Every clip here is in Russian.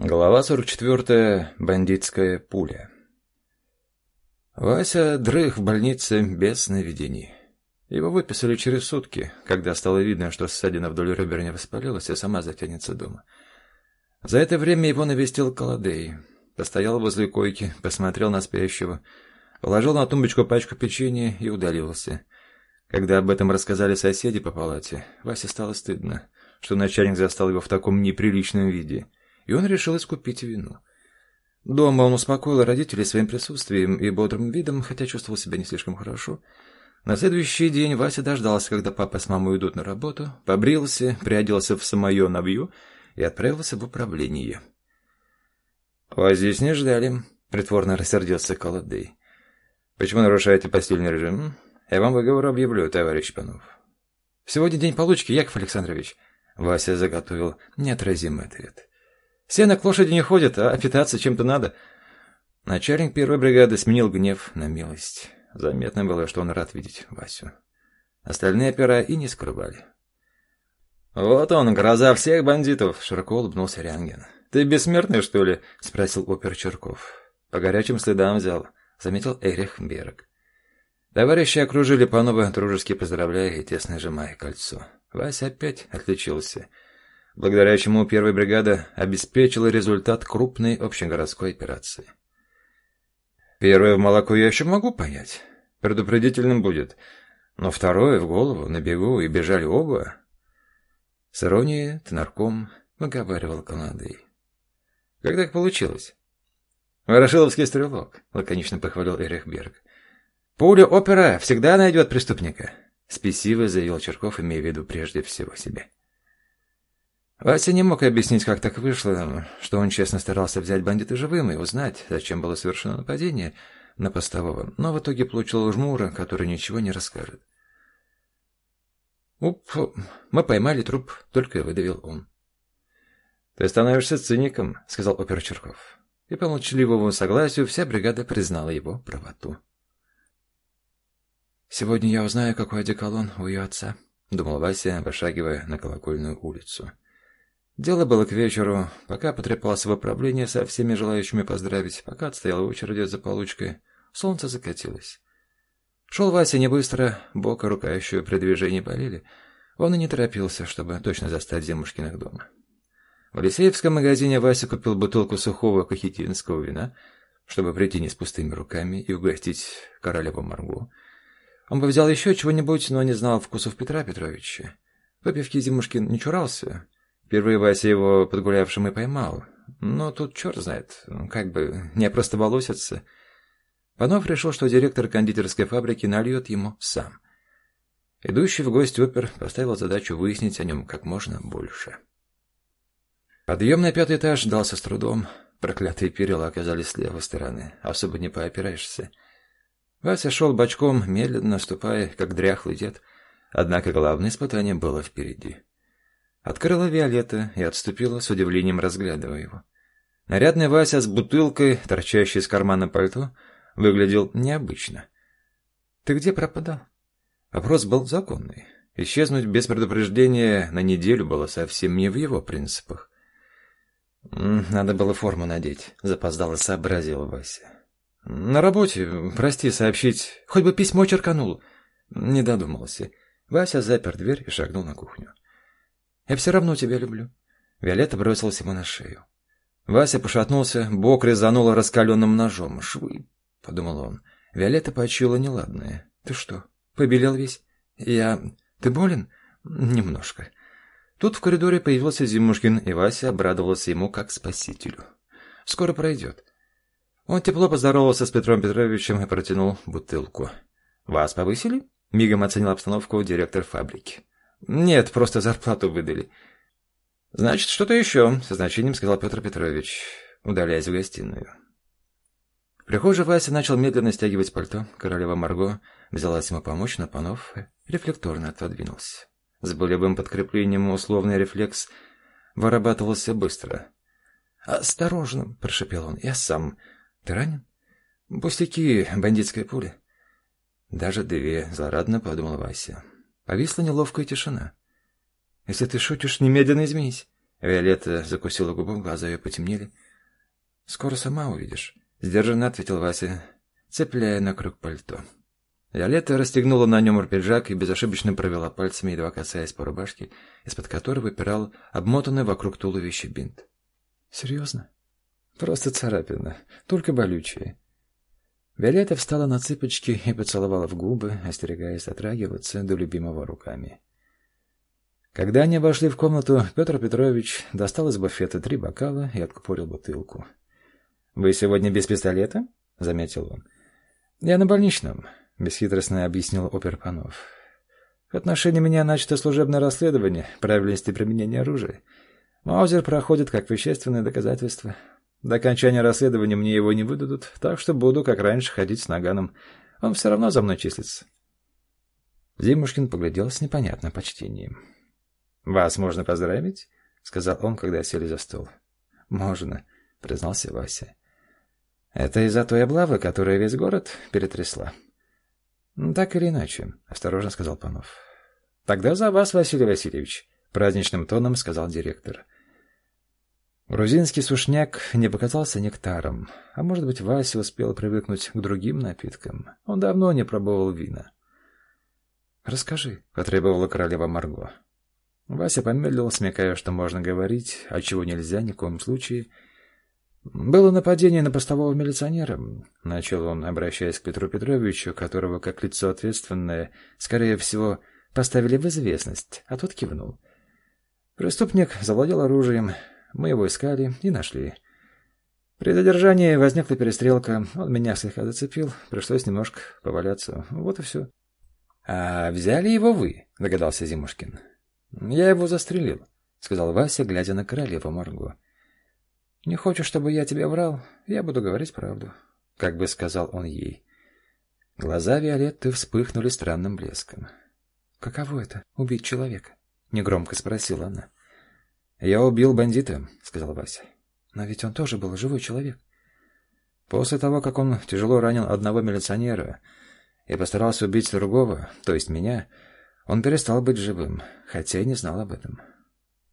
Глава 44. Бандитская пуля. Вася дрых в больнице без сновидений. Его выписали через сутки, когда стало видно, что ссадина вдоль ребер не воспалилась, и сама затянется дома. За это время его навестил Колодей. Постоял возле койки, посмотрел на спящего, положил на тумбочку пачку печенья и удалился. Когда об этом рассказали соседи по палате, Васе стало стыдно, что начальник застал его в таком неприличном виде — и он решил искупить вину. Дома он успокоил родителей своим присутствием и бодрым видом, хотя чувствовал себя не слишком хорошо. На следующий день Вася дождался, когда папа с мамой уйдут на работу, побрился, приоделся в самое набью и отправился в управление. «Вас здесь не ждали», — притворно рассердился Колодей. «Почему нарушаете постельный режим? Я вам выговор объявлю, товарищ Панов». «Сегодня день получки, Яков Александрович», — Вася заготовил неотразимый ответ. Сено к лошади не ходит, а питаться чем-то надо. Начальник первой бригады сменил гнев на милость. Заметно было, что он рад видеть Васю. Остальные опера и не скрывали. «Вот он, гроза всех бандитов!» — широко улыбнулся Рянген. «Ты бессмертный, что ли?» — спросил опер Черков. «По горячим следам взял», — заметил Эрих Берг. Товарищи окружили Панова, дружески поздравляя и тесно сжимая кольцо. Вася опять отличился — благодаря чему первая бригада обеспечила результат крупной общегородской операции. Первое в молоко я еще могу понять, предупредительным будет, но второе в голову, на бегу, и бежали оба. С иронией Тенарком выговаривал Канадой. Как так получилось? «Ворошиловский стрелок», — лаконично похвалил Эрих Берг. «Пуля опера всегда найдет преступника», — спесиво заявил Черков, имея в виду прежде всего себя. Вася не мог объяснить, как так вышло, что он честно старался взять бандита живым и узнать, зачем было совершено нападение на постового, но в итоге получил жмура, который ничего не расскажет. «Уп, мы поймали труп», — только и выдавил он. «Ты становишься циником», — сказал опер Черков. И по молчаливому согласию вся бригада признала его правоту. «Сегодня я узнаю, какой одеколон у ее отца», — думал Вася, вышагивая на колокольную улицу. Дело было к вечеру, пока потрепалось в управление со всеми желающими поздравить, пока отстояла очередь за получкой, солнце закатилось. Шел Вася не быстро, бок и рука еще при движении болели. Он и не торопился, чтобы точно застать Зимушкиных дома. В Алексеевском магазине Вася купил бутылку сухого кахетинского вина, чтобы прийти не с пустыми руками и угостить королеву Маргу. Он бы взял еще чего-нибудь, но не знал вкусов Петра Петровича. Выпивки Зимушкин не чурался — Впервые Вася его подгулявшим и поймал. Но тут черт знает, как бы не опростоболоситься. Панов решил, что директор кондитерской фабрики нальет ему сам. Идущий в гости опер поставил задачу выяснить о нем как можно больше. Подъем на пятый этаж дался с трудом. Проклятые перила оказались с левой стороны. Особо не поопираешься. Вася шел бочком, медленно ступая, как дряхлый дед. Однако главное испытание было впереди. Открыла Виолетта и отступила, с удивлением разглядывая его. Нарядный Вася с бутылкой, торчащей из кармана пальто, выглядел необычно. «Ты где пропадал?» Вопрос был законный. Исчезнуть без предупреждения на неделю было совсем не в его принципах. «Надо было форму надеть», — запоздало сообразил Вася. «На работе, прости, сообщить, хоть бы письмо черканул». Не додумался. Вася запер дверь и шагнул на кухню. Я все равно тебя люблю. Виолетта бросилась ему на шею. Вася пошатнулся, бок резануло раскаленным ножом. «Швы!» — подумал он. Виолетта почуяла неладное. «Ты что, побелел весь?» «Я... Ты болен?» «Немножко». Тут в коридоре появился Зимушкин, и Вася обрадовался ему как спасителю. «Скоро пройдет». Он тепло поздоровался с Петром Петровичем и протянул бутылку. «Вас повысили?» — мигом оценил обстановку директор фабрики. «Нет, просто зарплату выдали». «Значит, что-то еще», — со значением сказал Петр Петрович, удаляясь в гостиную. В Вася начал медленно стягивать пальто. Королева Марго взялась ему помочь, но Панов рефлекторно отодвинулся. С болевым подкреплением условный рефлекс вырабатывался быстро. «Осторожно!» — прошепел он. «Я сам. Ты ранен?» «Пустяки, бандитская пуля». «Даже две», — злорадно подумал Вася. Повисла неловкая тишина. «Если ты шутишь, немедленно изменись». Виолетта закусила губу, глаза ее потемнели. «Скоро сама увидишь», — сдержанно ответил Вася, цепляя на круг пальто. Виолетта расстегнула на нем пиджак и безошибочно провела пальцами, едва касаясь по рубашке, из-под которой выпирал обмотанный вокруг туловища бинт. «Серьезно?» «Просто царапина, только болючая». Виолетта встала на цыпочки и поцеловала в губы, остерегаясь отрагиваться до любимого руками. Когда они вошли в комнату, Петр Петрович достал из буфета три бокала и откупорил бутылку. «Вы сегодня без пистолета?» — заметил он. «Я на больничном», — бесхитростно объяснил опер Панов. «В отношении меня начато служебное расследование правильности применения оружия. Маузер проходит как вещественное доказательство. До окончания расследования мне его не выдадут, так что буду, как раньше, ходить с наганом. Он все равно за мной числится». Зимушкин поглядел с непонятным почтением. «Вас можно поздравить?» — сказал он, когда сели за стол. «Можно», — признался Вася. «Это из-за той облавы, которая весь город перетрясла?» «Так или иначе», — осторожно сказал Панов. «Тогда за вас, Василий Васильевич», — праздничным тоном сказал директор. Грузинский сушняк не показался нектаром, а может быть, Вася успел привыкнуть к другим напиткам. Он давно не пробовал вина. «Расскажи», — потребовала королева Марго. Вася помедлил, смекая, что можно говорить, а чего нельзя ни в коем случае. «Было нападение на постового милиционера», — начал он, обращаясь к Петру Петровичу, которого, как лицо ответственное, скорее всего, поставили в известность, а тот кивнул. Преступник завладел оружием, мы его искали и нашли. При задержании возникла перестрелка, он меня слегка зацепил, пришлось немножко поваляться, вот и все. — А взяли его вы, — догадался Зимушкин. «Я его застрелил», — сказал Вася, глядя на королеву Марго. «Не хочешь, чтобы я тебе врал? Я буду говорить правду», — как бы сказал он ей. Глаза Виолетты вспыхнули странным блеском. «Каково это — убить человека?» — негромко спросила она. «Я убил бандита», — сказал Вася. «Но ведь он тоже был живой человек». После того, как он тяжело ранил одного милиционера и постарался убить другого, то есть меня, он перестал быть живым, хотя и не знал об этом.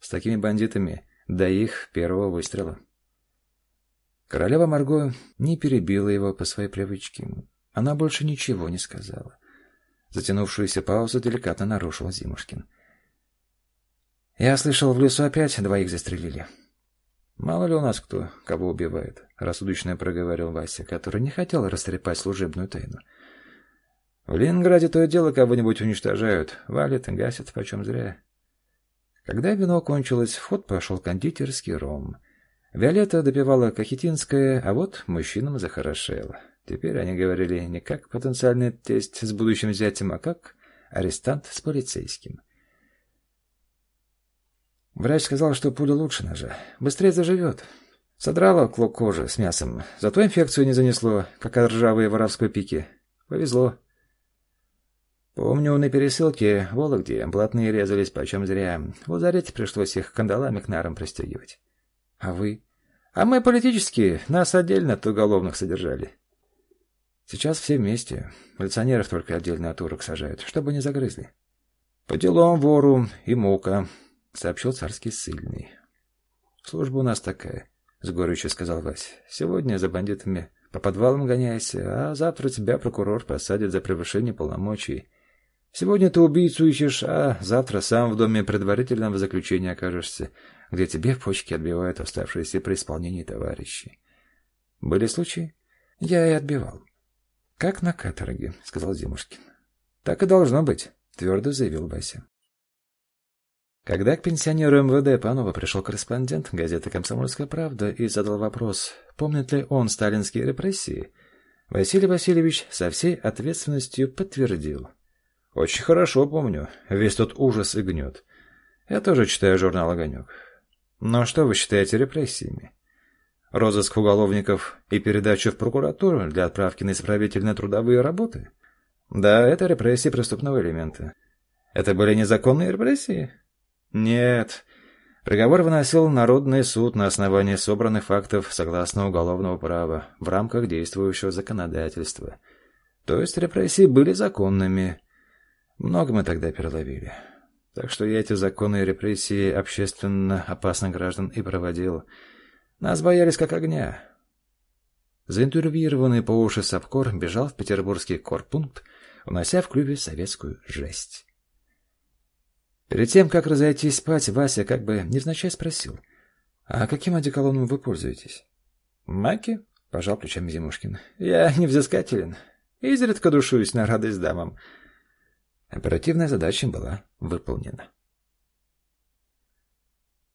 С такими бандитами до их первого выстрела. Королева Марго не перебила его по своей привычке. Она больше ничего не сказала. Затянувшуюся паузу деликатно нарушил Зимушкин. «Я слышал, в лесу опять двоих застрелили». «Мало ли у нас кто, кого убивает», — рассудочно проговорил Вася, который не хотел растрепать служебную тайну. В Ленинграде то и дело кого-нибудь уничтожают, валят гасят, почем зря. Когда вино кончилось, в ход пошел кондитерский ром. Виолетта допивала кахетинское, а вот мужчинам захорошело. Теперь они говорили не как потенциальный тесть с будущим зятем, а как арестант с полицейским. Врач сказал, что пуля лучше ножа. Быстрее заживет. Содрала клок кожи с мясом. Зато инфекцию не занесло, как от ржавой воровской пики. Повезло. Помню, на пересылке в Вологде блатные резались почем зря. В лазарете пришлось их кандалами к нарам пристегивать. А вы? А мы политические, нас отдельно от уголовных содержали. Сейчас все вместе. Милиционеров только отдельно от урок сажают, чтобы не загрызли. По делам вору и мука, сообщил царский сильный. Служба у нас такая, с горечью сказал Вась. Сегодня за бандитами по подвалам гоняйся, а завтра тебя прокурор посадит за превышение полномочий. Сегодня ты убийцу ищешь, а завтра сам в доме предварительного заключения окажешься, где тебе почки отбивают оставшиеся при исполнении товарищи. Были случаи? Я и отбивал. Как на каторге, сказал Зимушкин. Так и должно быть, твердо заявил Вася. Когда к пенсионеру МВД Панова пришел корреспондент газеты «Комсомольская правда» и задал вопрос, помнит ли он сталинские репрессии, Василий Васильевич со всей ответственностью подтвердил – очень хорошо помню. Весь тот ужас и гнет. Я тоже читаю журнал «Огонек». Но что вы считаете репрессиями? Розыск уголовников и передачу в прокуратуру для отправки на исправительно-трудовые работы? Да, это репрессии преступного элемента. Это были незаконные репрессии? Нет. Приговор выносил Народный суд на основании собранных фактов согласно уголовного права в рамках действующего законодательства. То есть репрессии были законными. Много мы тогда переловили. Так что я эти законы и репрессии общественно опасных граждан и проводил. Нас боялись как огня. Заинтервьюированный по уши Сапкор бежал в петербургский корпункт, унося в клюве советскую жесть. Перед тем, как разойтись спать, Вася как бы невзначай спросил. «А каким одеколоном вы пользуетесь?» «Маки?» — пожал плечами Зимушкин. «Я невзыскателен. Изредка душуюсь на радость дамам». Оперативная задача была выполнена.